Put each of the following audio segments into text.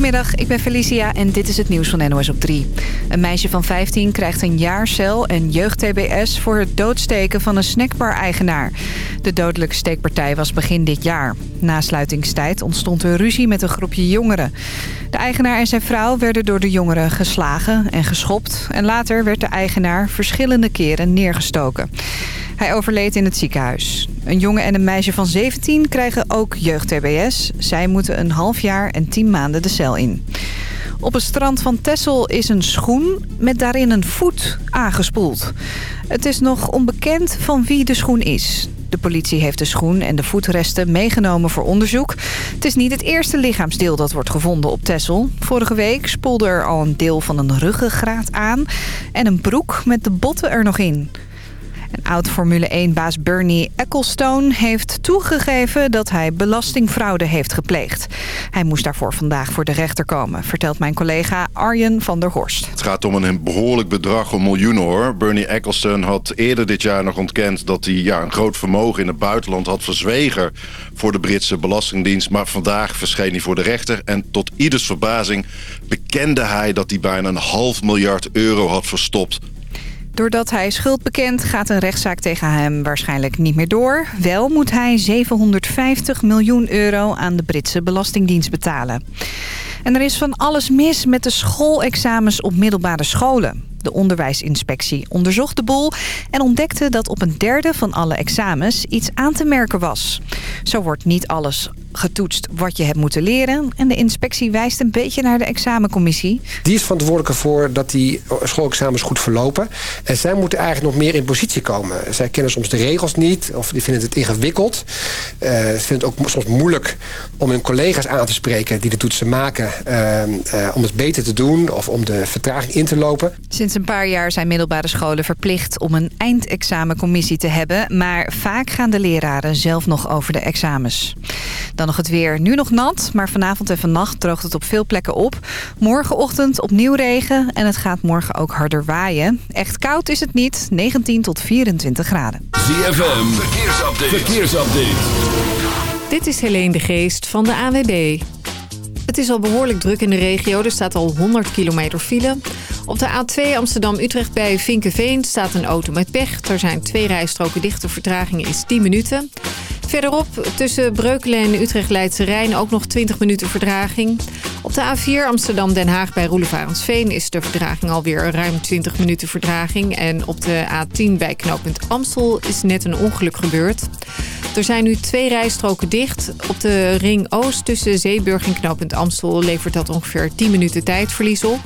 Goedemiddag, ik ben Felicia en dit is het nieuws van NOS op 3. Een meisje van 15 krijgt een jaar cel en jeugd-TBS voor het doodsteken van een snackbar-eigenaar. De dodelijke steekpartij was begin dit jaar. Na sluitingstijd ontstond er ruzie met een groepje jongeren. De eigenaar en zijn vrouw werden door de jongeren geslagen en geschopt. En later werd de eigenaar verschillende keren neergestoken. Hij overleed in het ziekenhuis. Een jongen en een meisje van 17 krijgen ook jeugd-TBS. Zij moeten een half jaar en 10 maanden de cel in. Op het strand van Texel is een schoen met daarin een voet aangespoeld. Het is nog onbekend van wie de schoen is. De politie heeft de schoen en de voetresten meegenomen voor onderzoek. Het is niet het eerste lichaamsdeel dat wordt gevonden op Texel. Vorige week spoelde er al een deel van een ruggengraat aan... en een broek met de botten er nog in. En oud-Formule 1-baas Bernie Ecclestone heeft toegegeven dat hij belastingfraude heeft gepleegd. Hij moest daarvoor vandaag voor de rechter komen, vertelt mijn collega Arjen van der Horst. Het gaat om een behoorlijk bedrag, om miljoenen hoor. Bernie Ecclestone had eerder dit jaar nog ontkend dat hij ja, een groot vermogen in het buitenland had verzwegen voor de Britse Belastingdienst. Maar vandaag verscheen hij voor de rechter en tot ieders verbazing bekende hij dat hij bijna een half miljard euro had verstopt Doordat hij schuld bekent gaat een rechtszaak tegen hem waarschijnlijk niet meer door. Wel moet hij 750 miljoen euro aan de Britse Belastingdienst betalen. En er is van alles mis met de schoolexamens op middelbare scholen. De onderwijsinspectie onderzocht de boel en ontdekte dat op een derde van alle examens iets aan te merken was. Zo wordt niet alles getoetst wat je hebt moeten leren. En de inspectie wijst een beetje naar de examencommissie. Die is verantwoordelijk ervoor dat die schoolexamens goed verlopen. En zij moeten eigenlijk nog meer in positie komen. Zij kennen soms de regels niet of die vinden het ingewikkeld. Uh, ze vinden het ook soms moeilijk om hun collega's aan te spreken die de toetsen maken. Uh, uh, om het beter te doen of om de vertraging in te lopen. Sinds een paar jaar zijn middelbare scholen verplicht om een eindexamencommissie te hebben. Maar vaak gaan de leraren zelf nog over de examens. Dan nog het weer. Nu nog nat, maar vanavond en vannacht droogt het op veel plekken op. Morgenochtend opnieuw regen en het gaat morgen ook harder waaien. Echt koud is het niet, 19 tot 24 graden. ZFM, verkeersupdate. verkeersupdate. Dit is Helene de Geest van de AWB. Het is al behoorlijk druk in de regio. Er staat al 100 kilometer file. Op de A2 Amsterdam-Utrecht bij Vinkenveen staat een auto met pech. Er zijn twee rijstroken dichte vertraging is 10 minuten. Verderop tussen Breukelen en Utrecht-Leidse Rijn ook nog 20 minuten verdraging. Op de A4 Amsterdam-Den Haag bij Roelevarensveen is de verdraging alweer ruim 20 minuten verdraging. En op de A10 bij knooppunt Amstel is net een ongeluk gebeurd. Er zijn nu twee rijstroken dicht. Op de Ring Oost tussen Zeeburg en knooppunt Amstel levert dat ongeveer 10 minuten tijdverlies op.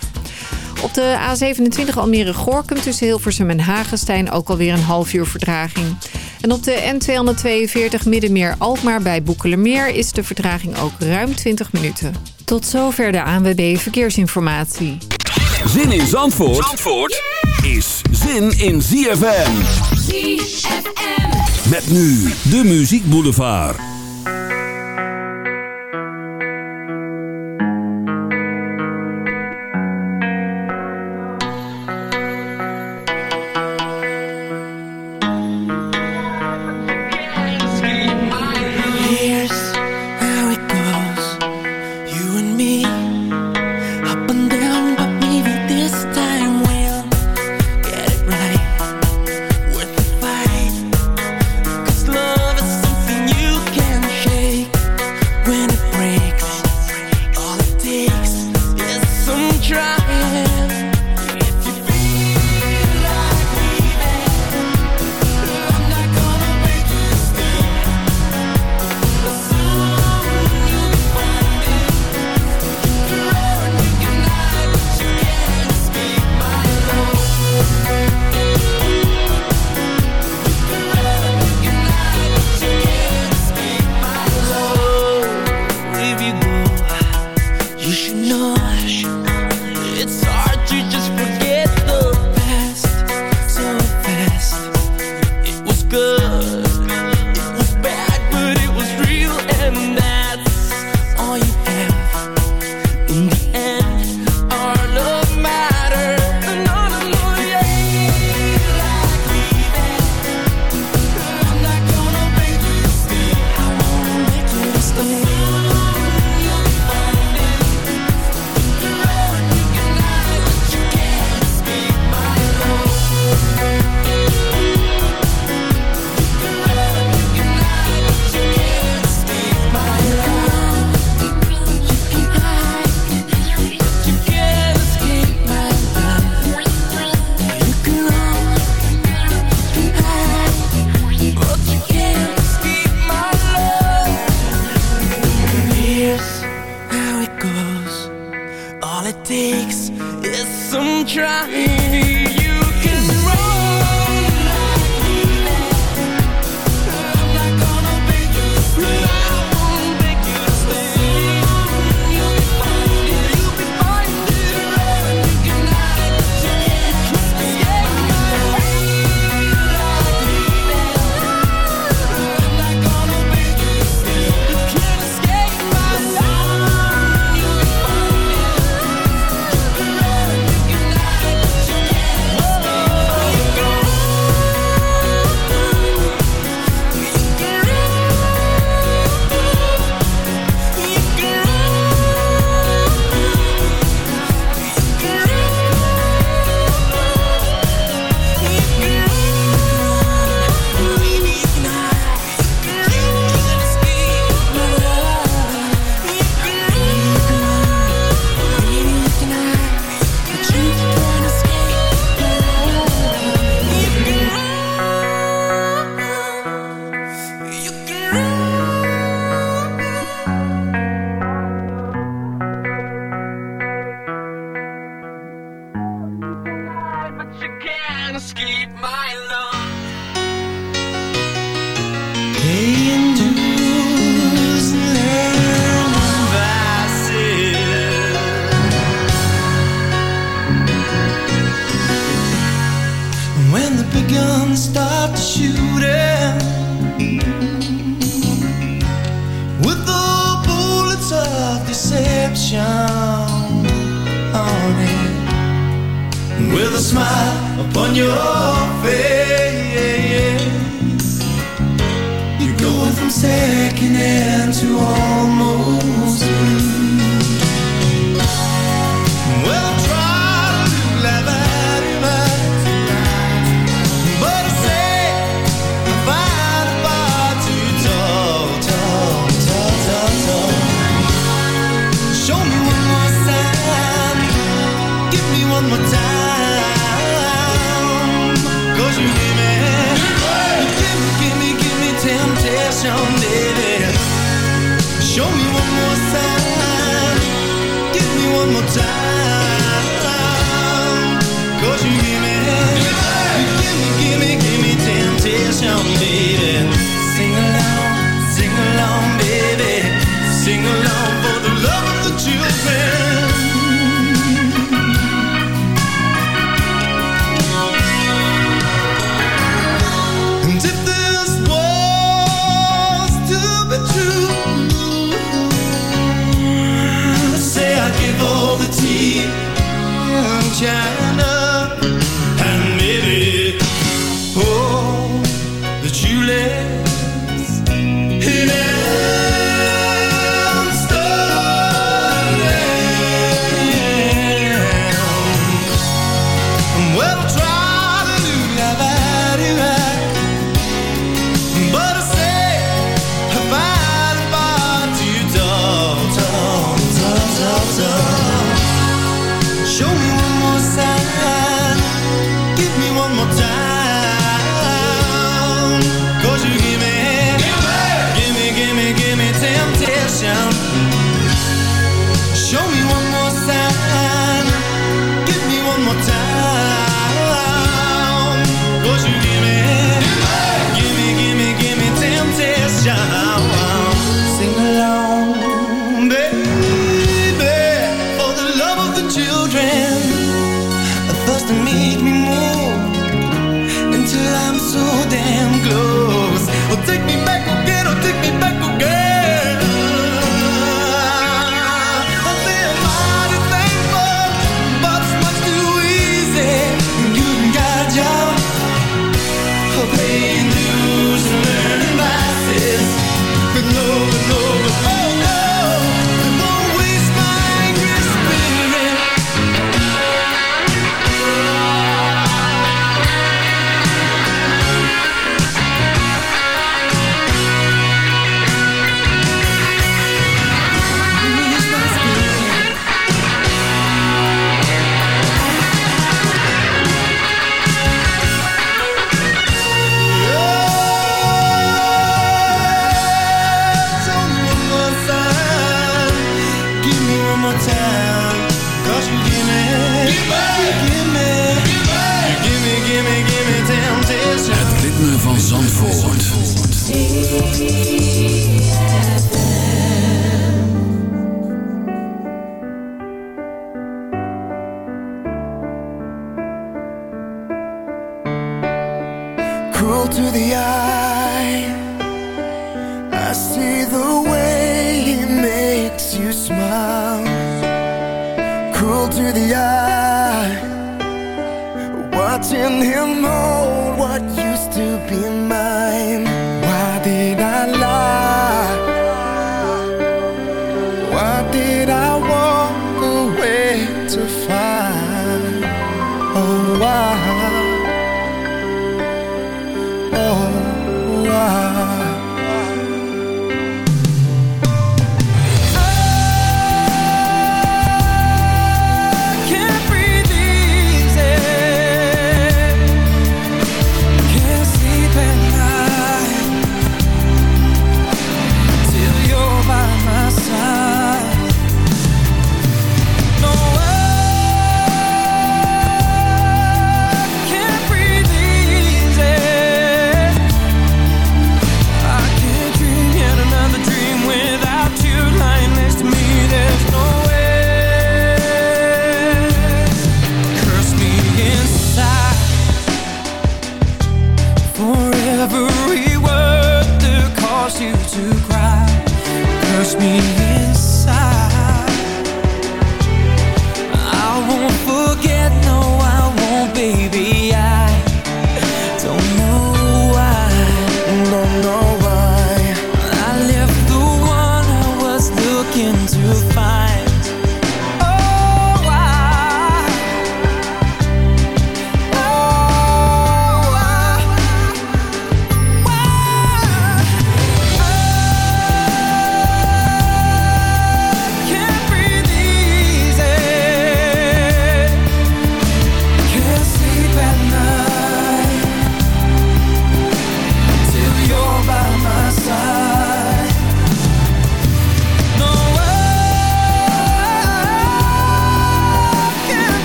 Op de A27 Almere-Gorkum tussen Hilversum en Hagenstein ook alweer een half uur verdraging. En op de N242 Middenmeer-Alkmaar bij Boekelermeer is de vertraging ook ruim 20 minuten. Tot zover de ANWB Verkeersinformatie. Zin in Zandvoort, Zandvoort is zin in ZFM. ZFM. Met nu de Muziek Boulevard.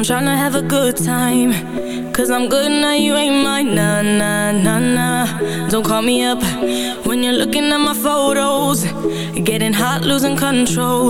I'm trying to have a good time. Cause I'm good now, you ain't mine Nah, nah, nah, nah. Don't call me up When you're looking at my photos. Getting hot, losing control.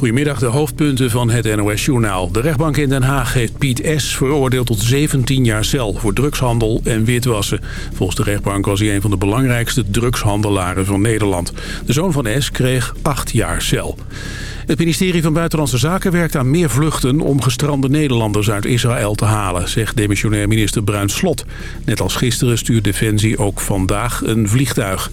Goedemiddag, de hoofdpunten van het NOS-journaal. De rechtbank in Den Haag heeft Piet S. veroordeeld tot 17 jaar cel... voor drugshandel en witwassen. Volgens de rechtbank was hij een van de belangrijkste drugshandelaren van Nederland. De zoon van S. kreeg 8 jaar cel. Het ministerie van Buitenlandse Zaken werkt aan meer vluchten... om gestrande Nederlanders uit Israël te halen, zegt demissionair minister Bruin Slot. Net als gisteren stuurt Defensie ook vandaag een vliegtuig.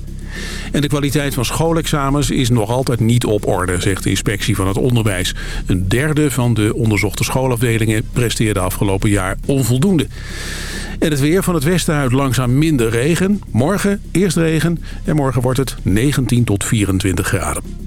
En de kwaliteit van schoolexamens is nog altijd niet op orde, zegt de inspectie van het onderwijs. Een derde van de onderzochte schoolafdelingen presteerde afgelopen jaar onvoldoende. En het weer van het westen uit langzaam minder regen. Morgen eerst regen en morgen wordt het 19 tot 24 graden.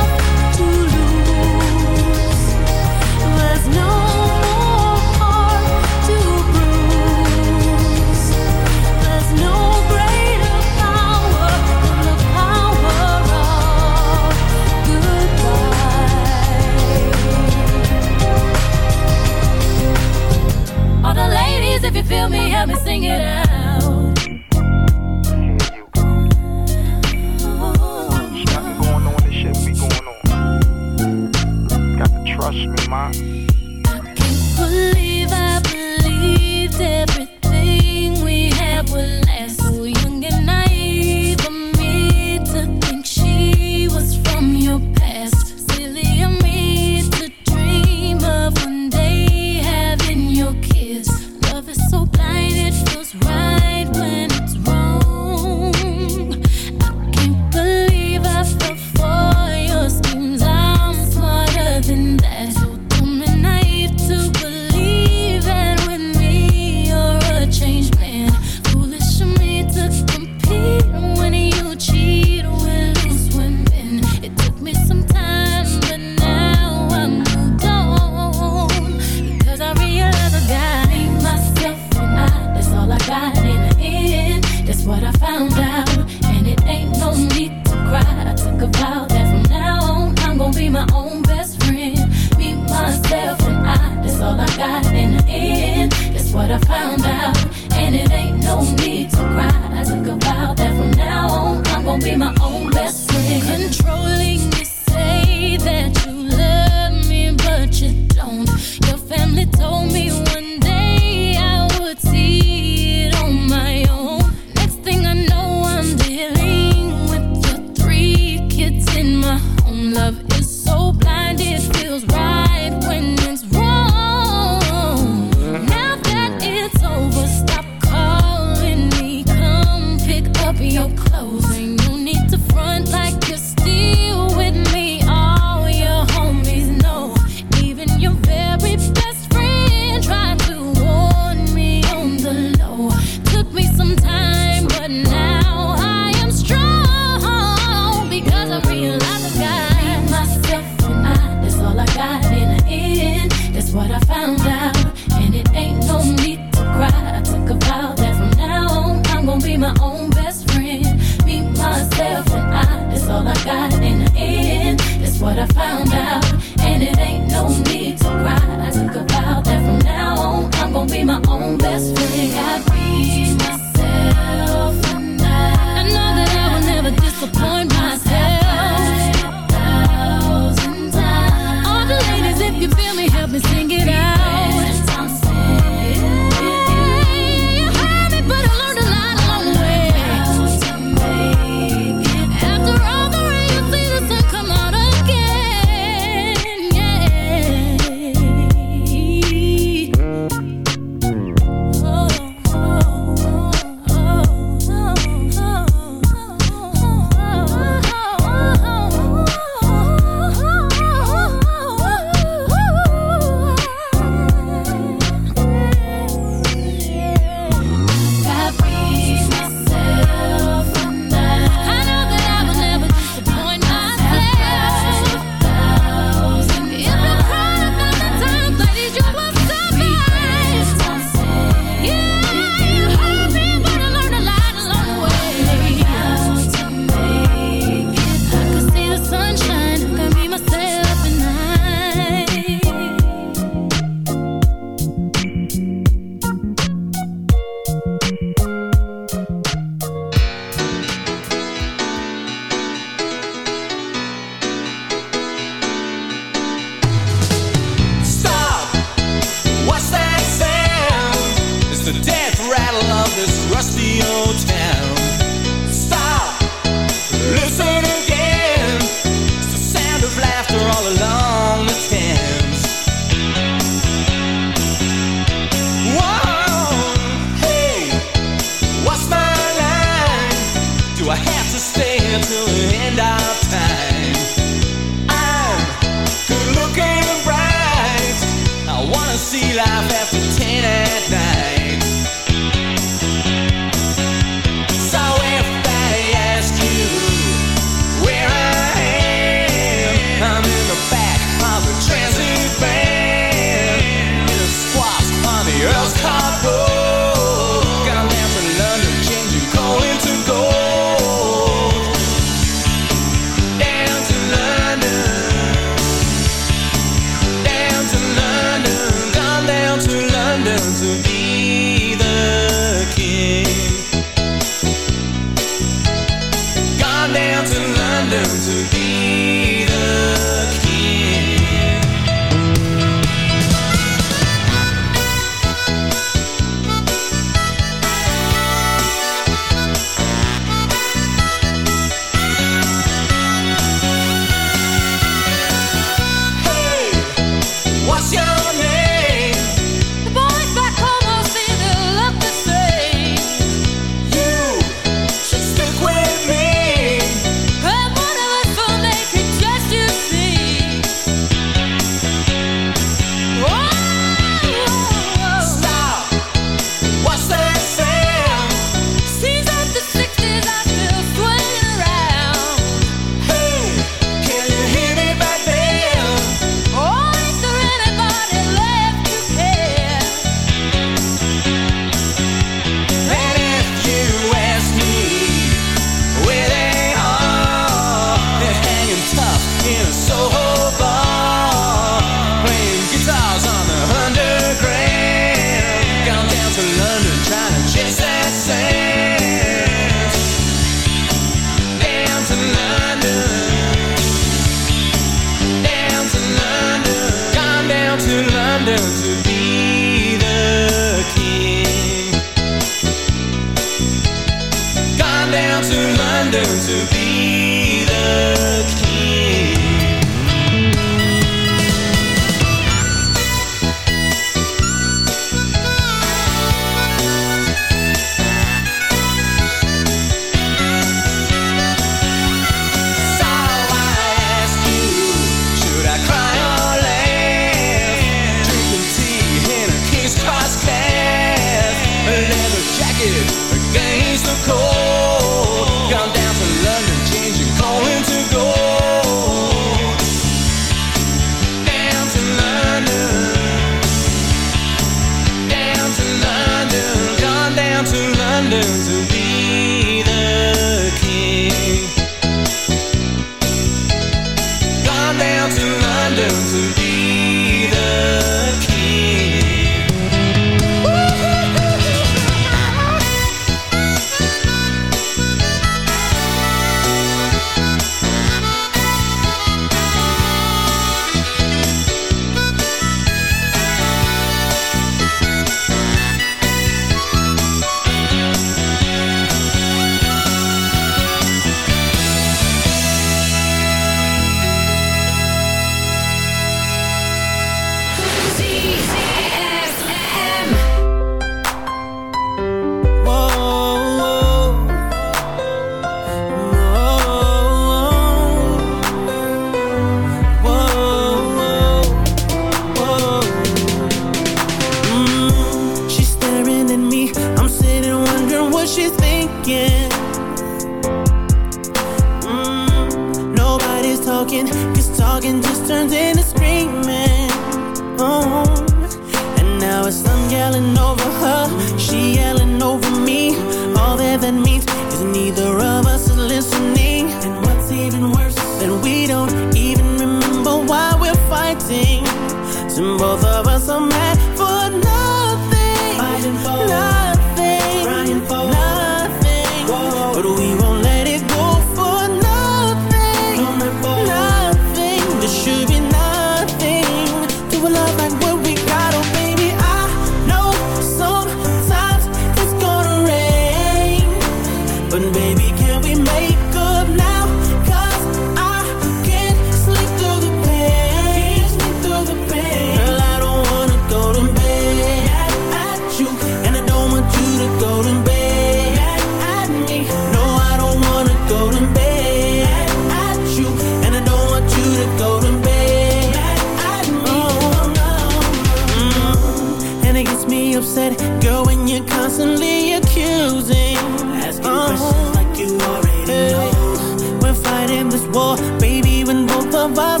said, girl, when you're constantly accusing. Asking oh, questions like you already hey. know. We're fighting this war, baby, when both of us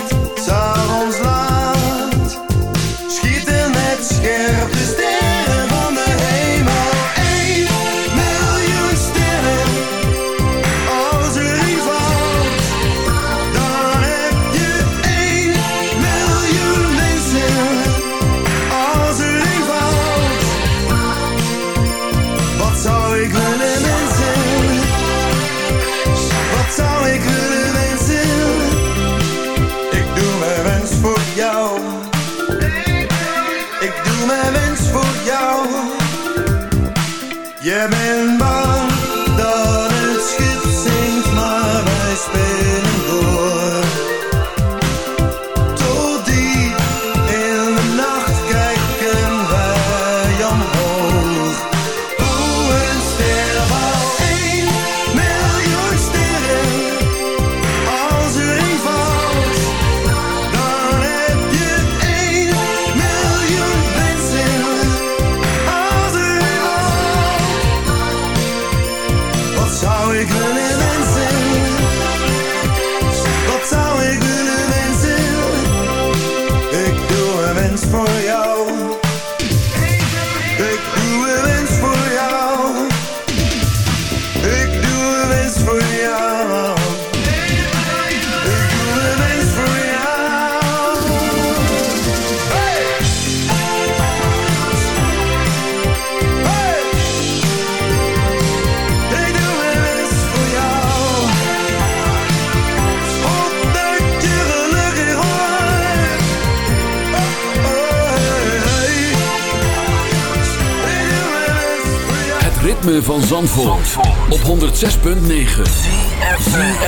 Ritme van Zandvoort, op 106.9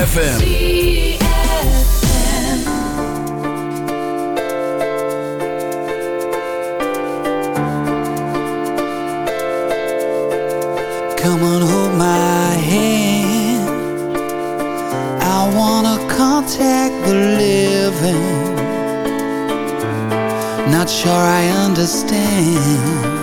FM. Come on, hold my hand. I wanna contact the living. Not sure I understand